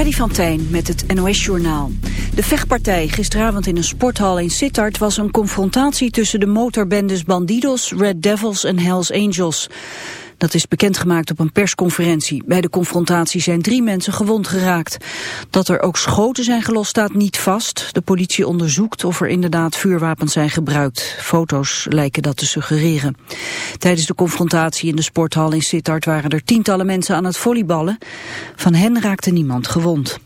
Freddy van Tijn met het NOS-journaal. De vechtpartij gisteravond in een sporthal in Sittard was een confrontatie tussen de motorbendes Bandidos, Red Devils en Hells Angels. Dat is bekendgemaakt op een persconferentie. Bij de confrontatie zijn drie mensen gewond geraakt. Dat er ook schoten zijn gelost staat niet vast. De politie onderzoekt of er inderdaad vuurwapens zijn gebruikt. Foto's lijken dat te suggereren. Tijdens de confrontatie in de sporthal in Sittard waren er tientallen mensen aan het volleyballen. Van hen raakte niemand gewond.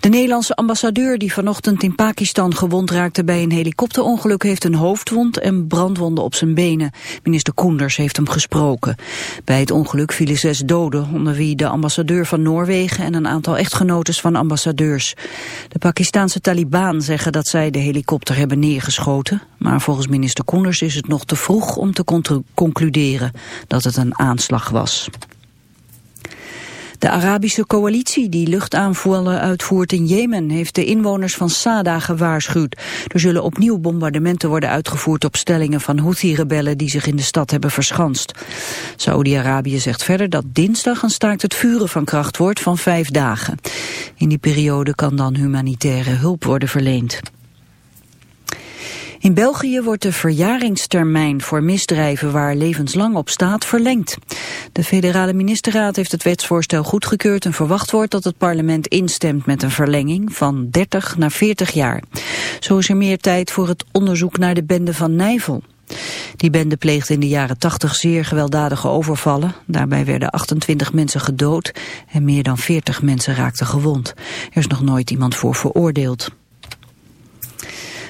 De Nederlandse ambassadeur die vanochtend in Pakistan gewond raakte bij een helikopterongeluk heeft een hoofdwond en brandwonden op zijn benen. Minister Koenders heeft hem gesproken. Bij het ongeluk vielen zes doden, onder wie de ambassadeur van Noorwegen en een aantal echtgenotes van ambassadeurs. De Pakistanse Taliban zeggen dat zij de helikopter hebben neergeschoten, maar volgens minister Koenders is het nog te vroeg om te concluderen dat het een aanslag was. De Arabische coalitie die luchtaanvallen uitvoert in Jemen heeft de inwoners van Sada gewaarschuwd. Er zullen opnieuw bombardementen worden uitgevoerd op stellingen van Houthi-rebellen die zich in de stad hebben verschanst. Saoedi-Arabië zegt verder dat dinsdag een staakt het vuren van kracht wordt van vijf dagen. In die periode kan dan humanitaire hulp worden verleend. In België wordt de verjaringstermijn voor misdrijven waar levenslang op staat verlengd. De federale ministerraad heeft het wetsvoorstel goedgekeurd en verwacht wordt dat het parlement instemt met een verlenging van 30 naar 40 jaar. Zo is er meer tijd voor het onderzoek naar de bende van Nijvel. Die bende pleegde in de jaren 80 zeer gewelddadige overvallen. Daarbij werden 28 mensen gedood en meer dan 40 mensen raakten gewond. Er is nog nooit iemand voor veroordeeld.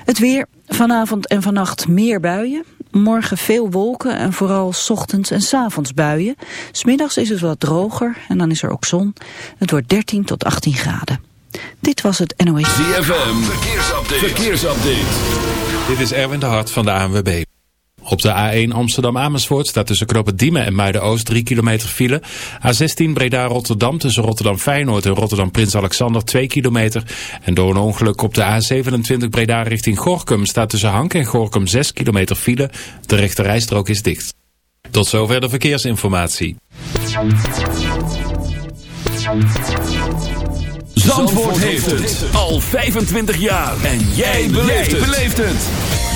Het weer, vanavond en vannacht meer buien. Morgen veel wolken en vooral ochtends en s avonds buien. Smiddags is het wat droger en dan is er ook zon. Het wordt 13 tot 18 graden. Dit was het NOS. ZFM, verkeersupdate. verkeersupdate. Dit is Erwin de Hart van de ANWB. Op de A1 Amsterdam-Amersfoort staat tussen knoppen Diemen en Muiden-Oost 3 kilometer file. A16 Breda-Rotterdam tussen Rotterdam-Feyenoord en Rotterdam-Prins Alexander 2 kilometer. En door een ongeluk op de A27 Breda richting Gorkum staat tussen Hank en Gorkum 6 kilometer file. De rechterrijstrook is dicht. Tot zover de verkeersinformatie. Zandvoort heeft het al 25 jaar. En jij beleeft het.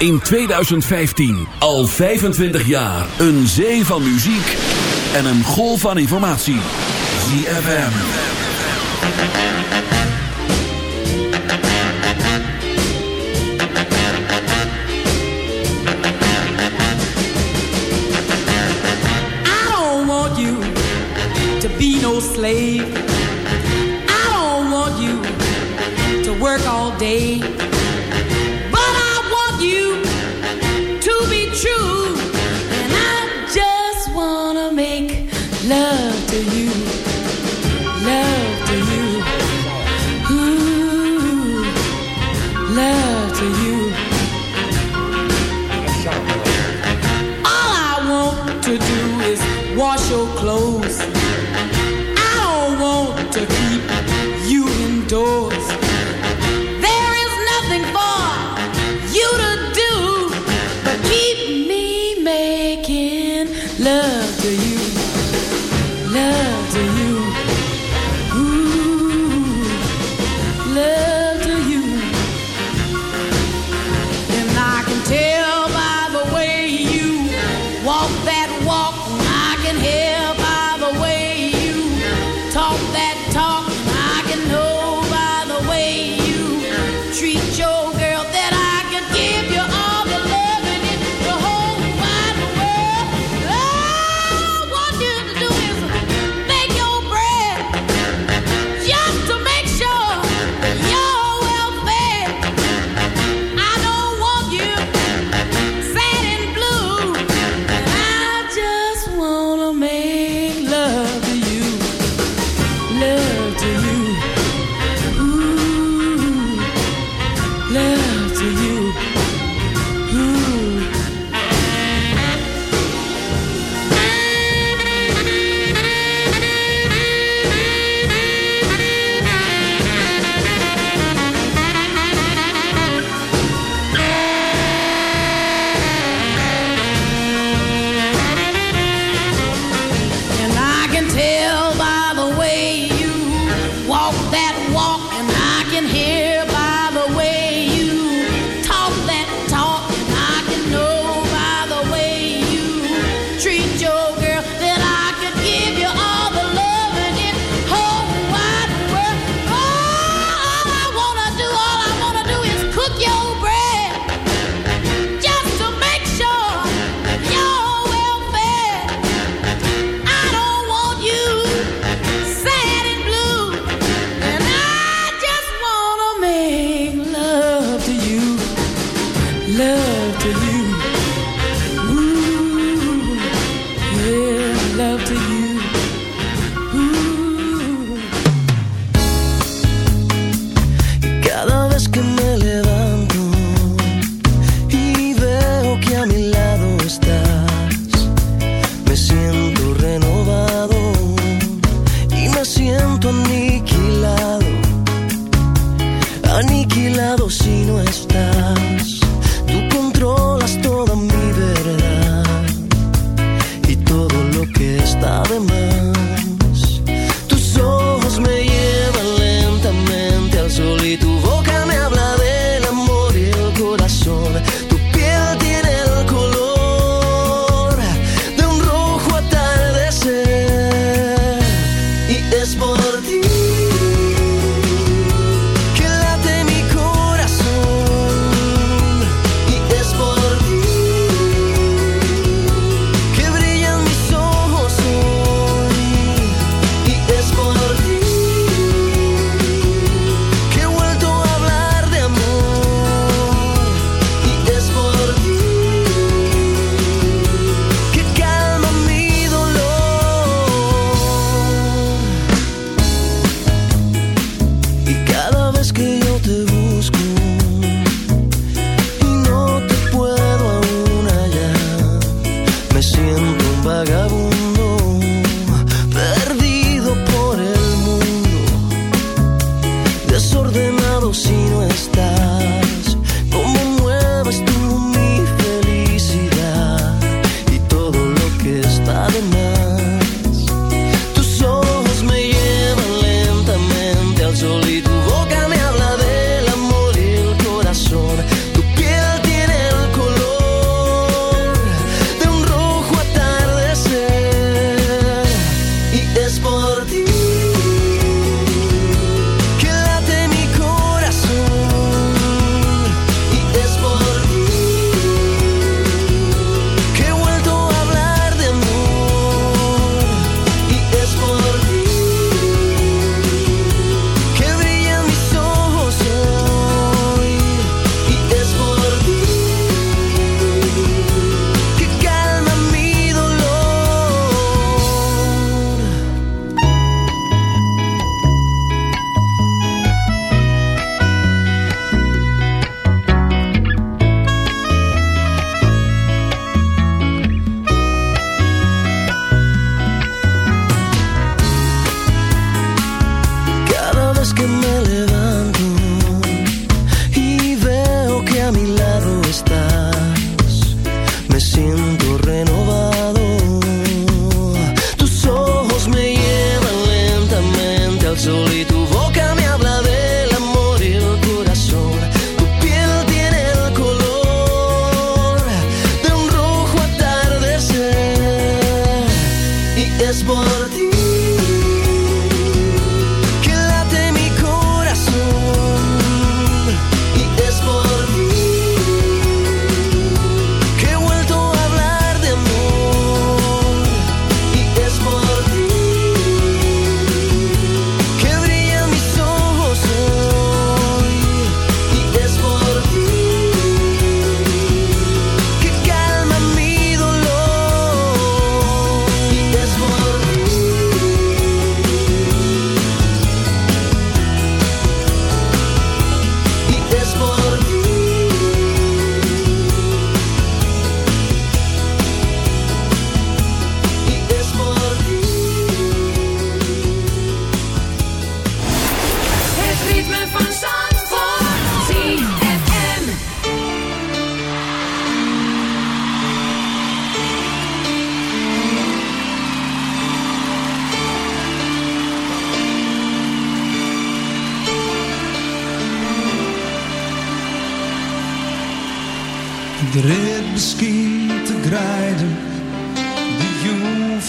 In 2015. Al 25 jaar. Een zee van muziek en een golf van informatie. ZFM. I don't want you to be no slave.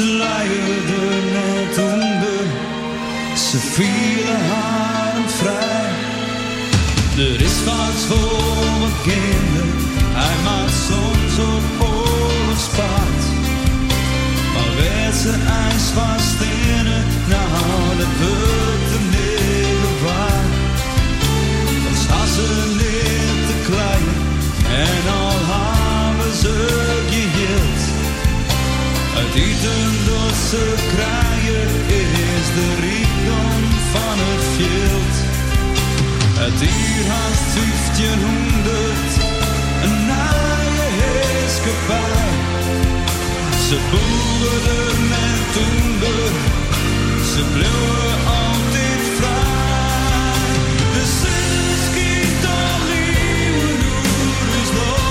Ze leidde net onder, ze vielen haar vrij. Er is wat voor wat kinderen, hij maakt soms op oorlogspaard. Maar werd ze ijs vast in het, nou dat wordt niet waar. Dan staan ze eten ze krijgen is de rijkdom van het veld. Het uur haast 1500, een naaie heerskepaar. Ze boerden en toender, ze bleven altijd vrij. De zon schiet al nieuwe is nog,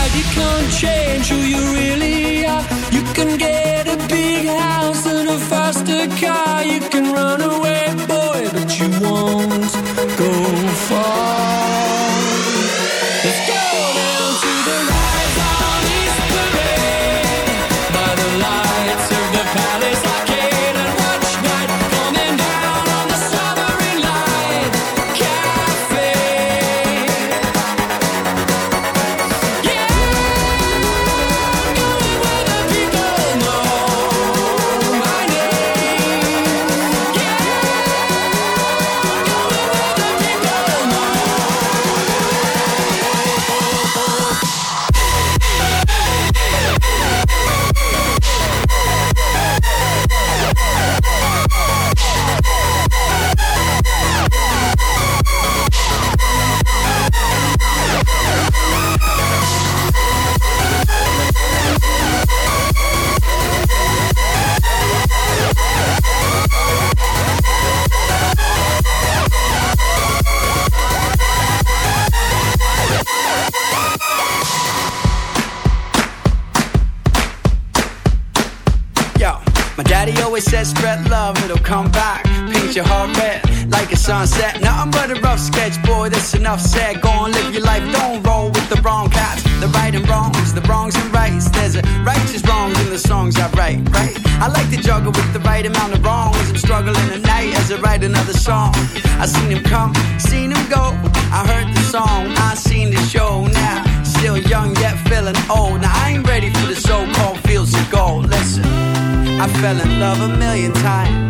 child, you can't change who you really are. You can get a big house and a faster car. You can write another song. I seen him come, seen him go. I heard the song, I seen the show. Now, still young yet feeling old. Now, I ain't ready for the so called fields of gold. Listen, I fell in love a million times.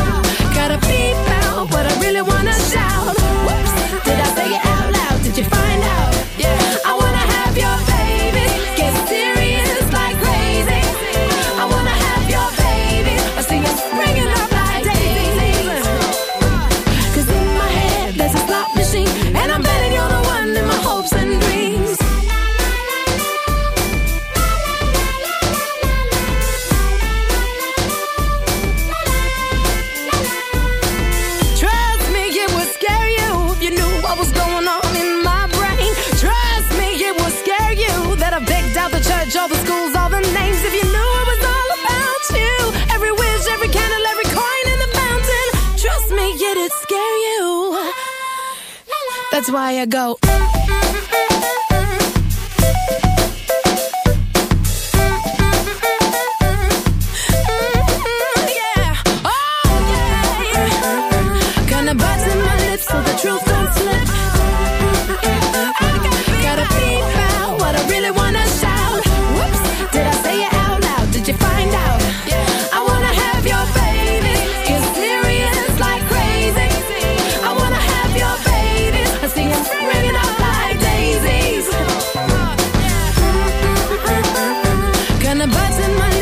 Why I go.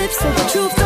lips the truth.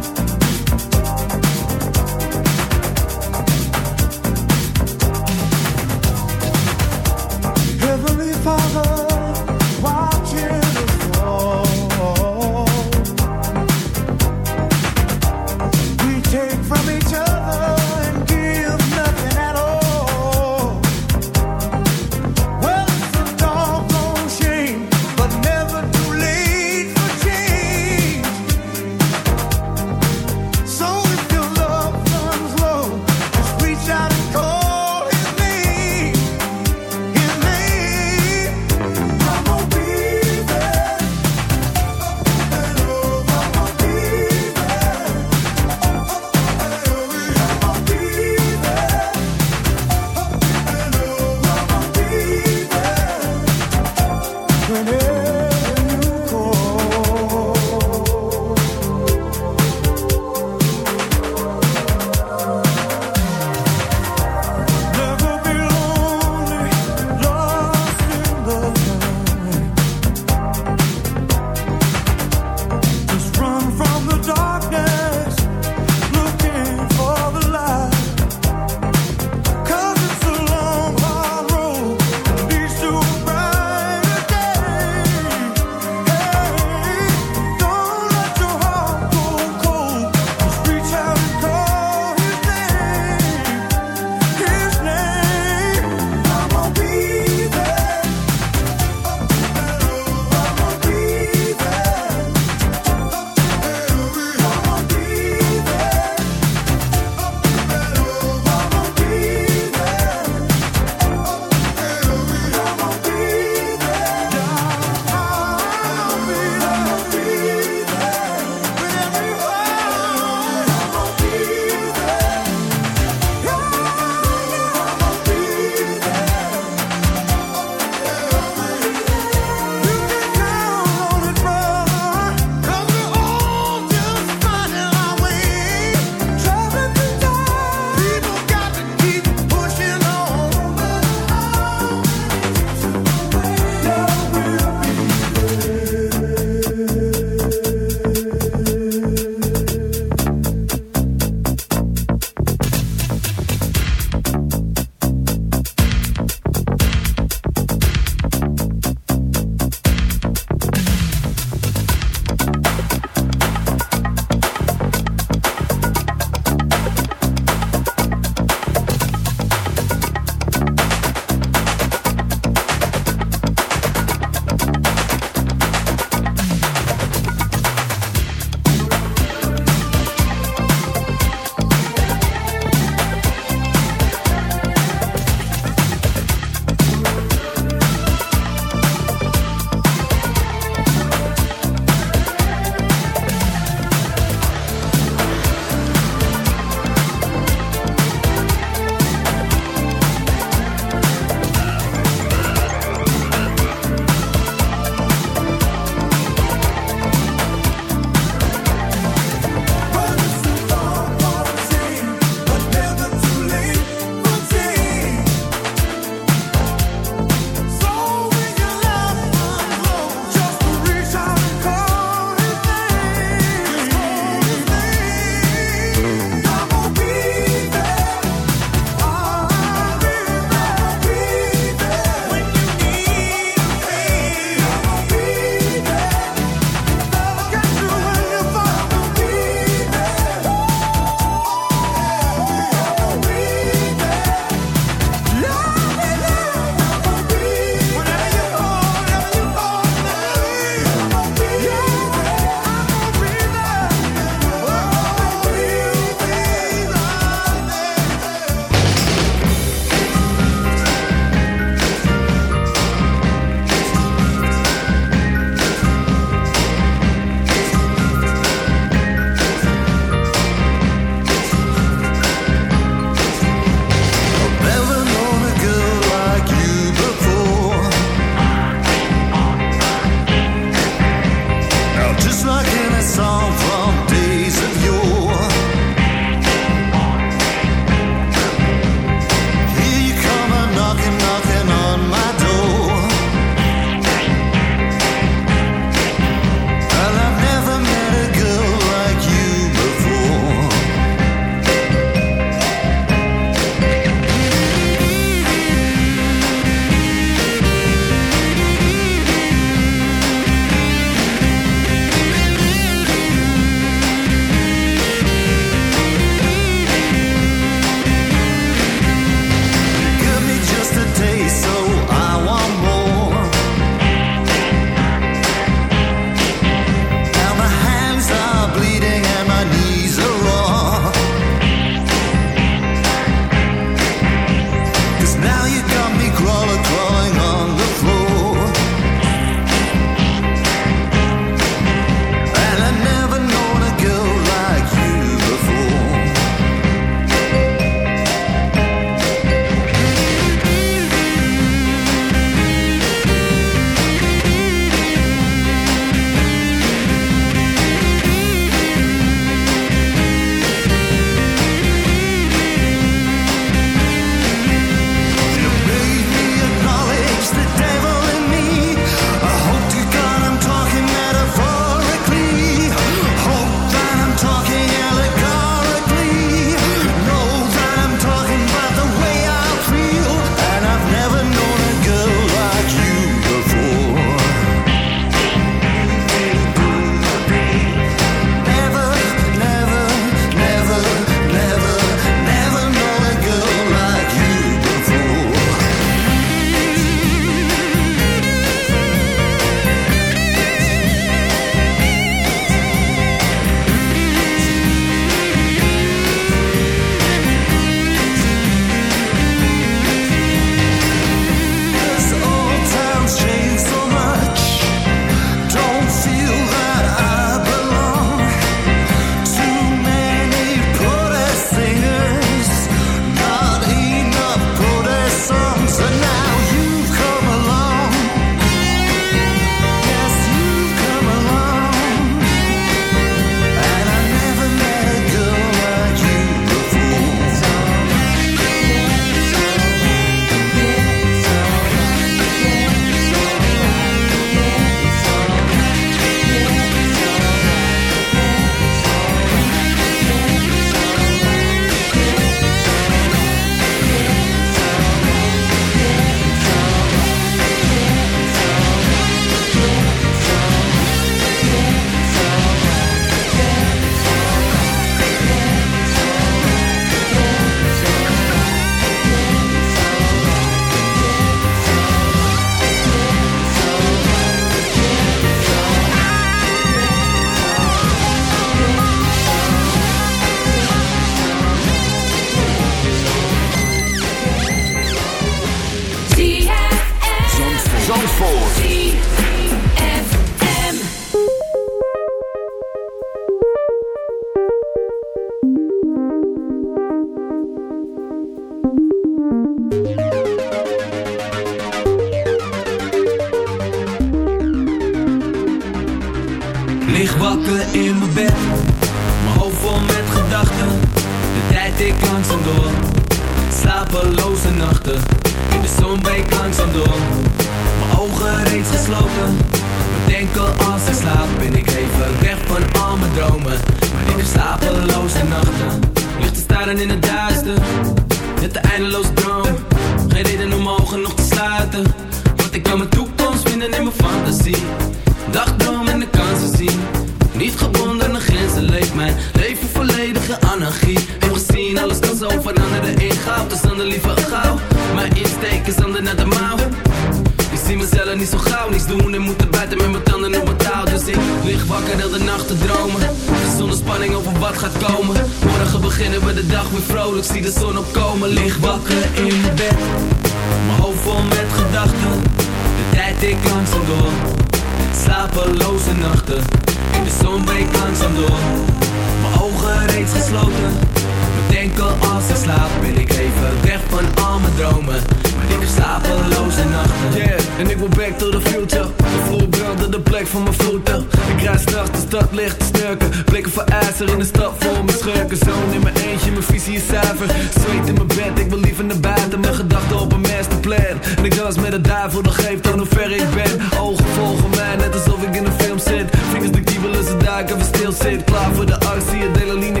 Stad licht te snurken. Blikken voor ijzer in de stad vol mijn schurken. Zoon in mijn eentje, mijn visie is zuiver. Zweet in mijn bed, ik wil liever naar buiten. Mijn gedachten op een masterplan. En ik dans met de duivel, dat geeft aan hoe ver ik ben. Ogen volgen mij, net alsof ik in een film zit. Vingers de kiebelen, ze ik even stil zit. Klaar voor de actie, adrenaline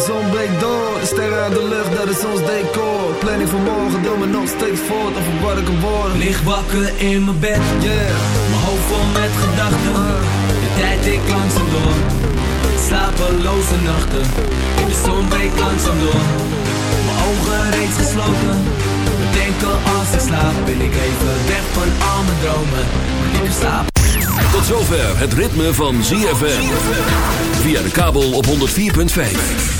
De zon breekt door, de sterren aan de lucht, dat is ons decor. Planning van morgen, doe me nog steeds voort. Over wat ik kan worden. Lig wakker in mijn bed. Yeah. Mijn hoofd vol met gedachten. De tijd ik langzaam door. Slapeloze nachten. In de zon breekt langzaam door. Mijn ogen reeds gesloten. Bedenken als ik slaap. Ben ik even weg van al mijn dromen. Ik slaap. Tot zover het ritme van ZFM. Via de kabel op 104.5.